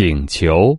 请求。